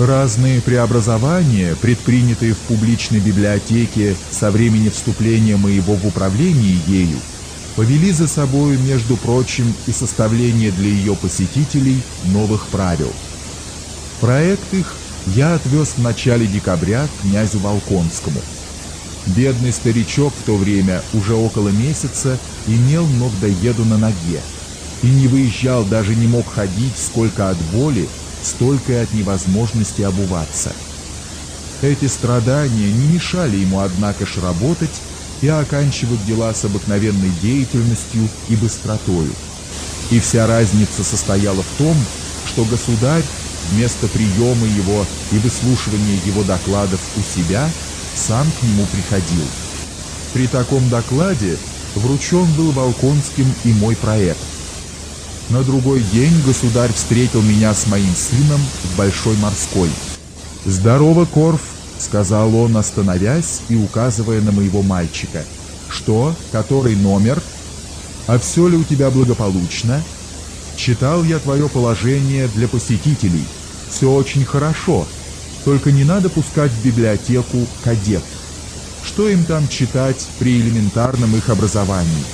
Разные преобразования, предпринятые в публичной библиотеке со времени вступления моего в управление ею, повели за собою, между прочим, и составление для ее посетителей новых правил. Проект их я отвез в начале декабря князю Волконскому. Бедный старичок в то время уже около месяца имел ног до еду на ноге и не выезжал, даже не мог ходить сколько от боли, столько от невозможности обуваться. Эти страдания не мешали ему, однако ж, работать и оканчивать дела с обыкновенной деятельностью и быстротою. И вся разница состояла в том, что государь вместо приема его и выслушивания его докладов у себя сам к нему приходил. При таком докладе вручен был Волконским и мой проект. На другой день государь встретил меня с моим сыном в Большой морской. «Здорово, Корф!» — сказал он, остановясь и указывая на моего мальчика. «Что? Который номер? А все ли у тебя благополучно? Читал я твое положение для посетителей. Все очень хорошо, только не надо пускать в библиотеку кадет. Что им там читать при элементарном их образовании?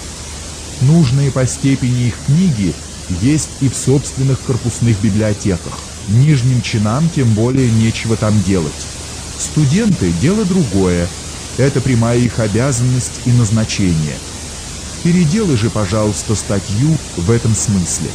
Нужные по степени их книги есть и в собственных корпусных библиотеках. Нижним чинам тем более нечего там делать. Студенты – дело другое. Это прямая их обязанность и назначение. Переделай же, пожалуйста, статью в этом смысле.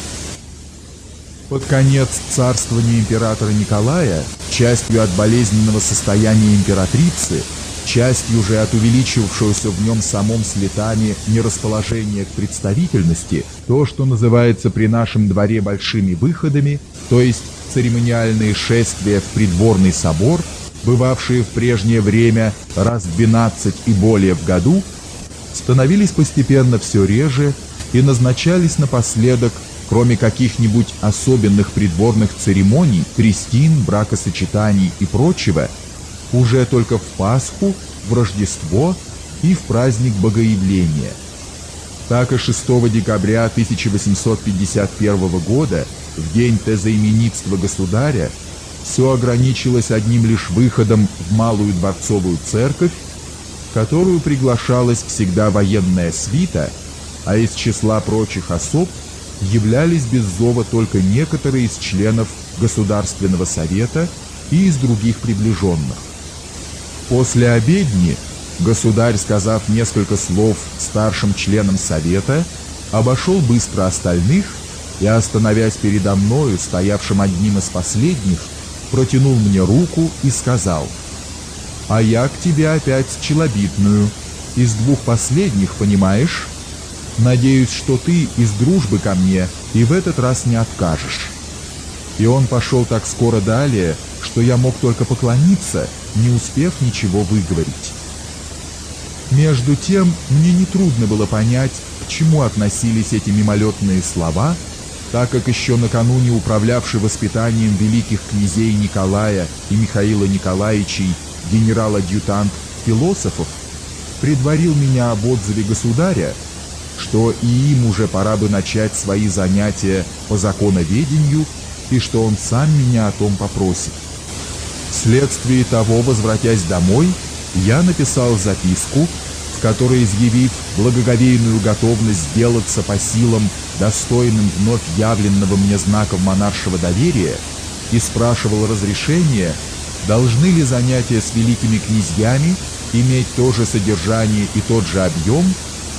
Под конец царствования императора Николая, частью от болезненного состояния императрицы, частью же от увеличившегося в нем самом с летами нерасположения к представительности, то, что называется при нашем дворе большими выходами, то есть церемониальные шествия в придворный собор, бывавшие в прежнее время раз в 12 и более в году, становились постепенно все реже и назначались напоследок кроме каких-нибудь особенных придворных церемоний, крестин, бракосочетаний и прочего, уже только в Пасху, в Рождество и в праздник Богоявления. Так и 6 декабря 1851 года, в день тезаименитства государя, все ограничилось одним лишь выходом в Малую Дворцовую Церковь, которую приглашалась всегда военная свита, а из числа прочих особ – являлись без зова только некоторые из членов Государственного Совета и из других приближенных. После обедни государь, сказав несколько слов старшим членам Совета, обошел быстро остальных и, остановясь передо мною, стоявшим одним из последних, протянул мне руку и сказал, «А я к тебе опять челобитную, из двух последних, понимаешь?» Надеюсь, что ты из дружбы ко мне и в этот раз не откажешь». И он пошел так скоро далее, что я мог только поклониться, не успев ничего выговорить. Между тем, мне нетрудно было понять, к чему относились эти мимолетные слова, так как еще накануне управлявший воспитанием великих князей Николая и Михаила Николаевичей генерал-адъютант философов предварил меня об отзыве государя, что и им уже пора бы начать свои занятия по законоведению и что он сам меня о том попросит. Вследствие того, возвратясь домой, я написал записку, в которой, изъявив благоговейную готовность сделаться по силам, достойным вновь явленного мне знаков монаршего доверия, и спрашивал разрешения, должны ли занятия с великими князьями иметь то же содержание и тот же объем,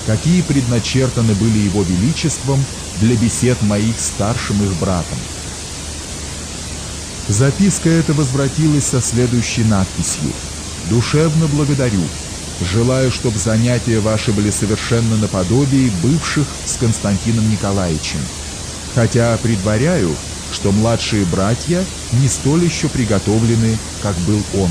какие предначертаны были его величеством для бесед моих старшим их братом. Записка эта возвратилась со следующей надписью «Душевно благодарю. Желаю, чтобы занятия ваши были совершенно наподобие бывших с Константином Николаевичем. Хотя предваряю, что младшие братья не столь еще приготовлены, как был он.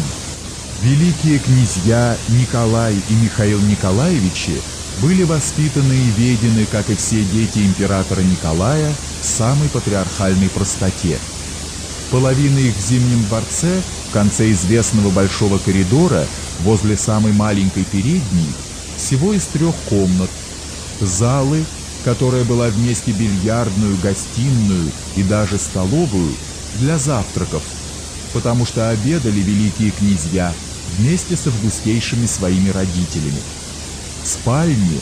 Великие князья Николай и Михаил Николаевичи были воспитаны и ведены, как и все дети императора Николая, в самой патриархальной простоте. Половина их в Зимнем дворце, в конце известного большого коридора, возле самой маленькой передней, всего из трех комнат, залы, которая была вместе бильярдную, гостиную и даже столовую для завтраков, потому что обедали великие князья вместе с августейшими своими родителями. Спальни